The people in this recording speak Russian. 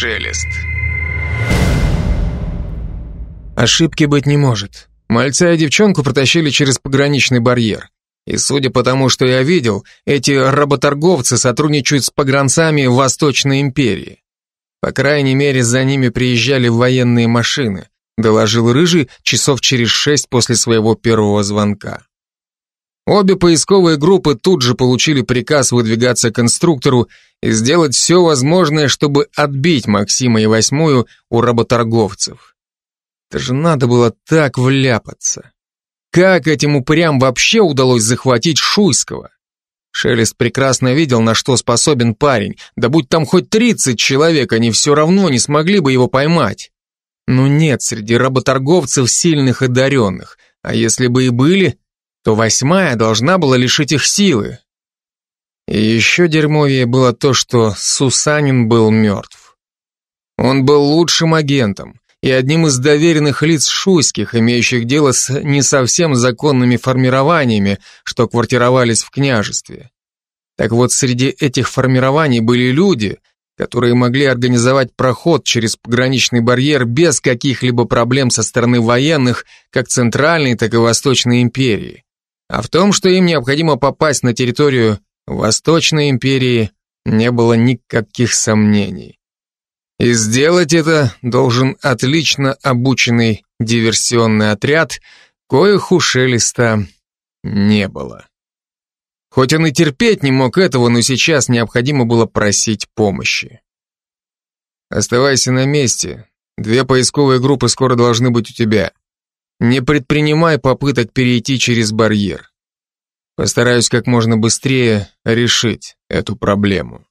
Шелест. Ошибки быть не может. Мальца и девчонку протащили через пограничный барьер. И судя по тому, что я видел, эти работорговцы сотрудничают с погранцами Восточной империи. По крайней мере, за ними приезжали военные машины, доложил Рыжий часов через шесть после своего первого звонка. Обе поисковые группы тут же получили приказ выдвигаться к конструктору и сделать все возможное, чтобы отбить Максима и Восьмую у работорговцев. Это же надо было так вляпаться. Как этим упырям вообще удалось захватить Шуйского? Шелест прекрасно видел, на что способен парень. Да будь там хоть 30 человек, они все равно не смогли бы его поймать. Но нет среди работорговцев сильных и одаренных. А если бы и были, то восьмая должна была лишить их силы. И еще дерьмовее было то, что Сусанин был мертв. Он был лучшим агентом, и одним из доверенных лиц шуйских, имеющих дело с не совсем законными формированиями, что квартировались в княжестве. Так вот, среди этих формирований были люди, которые могли организовать проход через пограничный барьер без каких-либо проблем со стороны военных, как Центральной, так и Восточной империи. А в том, что им необходимо попасть на территорию Восточной империи, не было никаких сомнений. И сделать это должен отлично обученный диверсионный отряд, коих у Шелеста не было. Хоть он и терпеть не мог этого, но сейчас необходимо было просить помощи. Оставайся на месте. Две поисковые группы скоро должны быть у тебя. Не предпринимай попыток перейти через барьер. Постараюсь как можно быстрее решить эту проблему.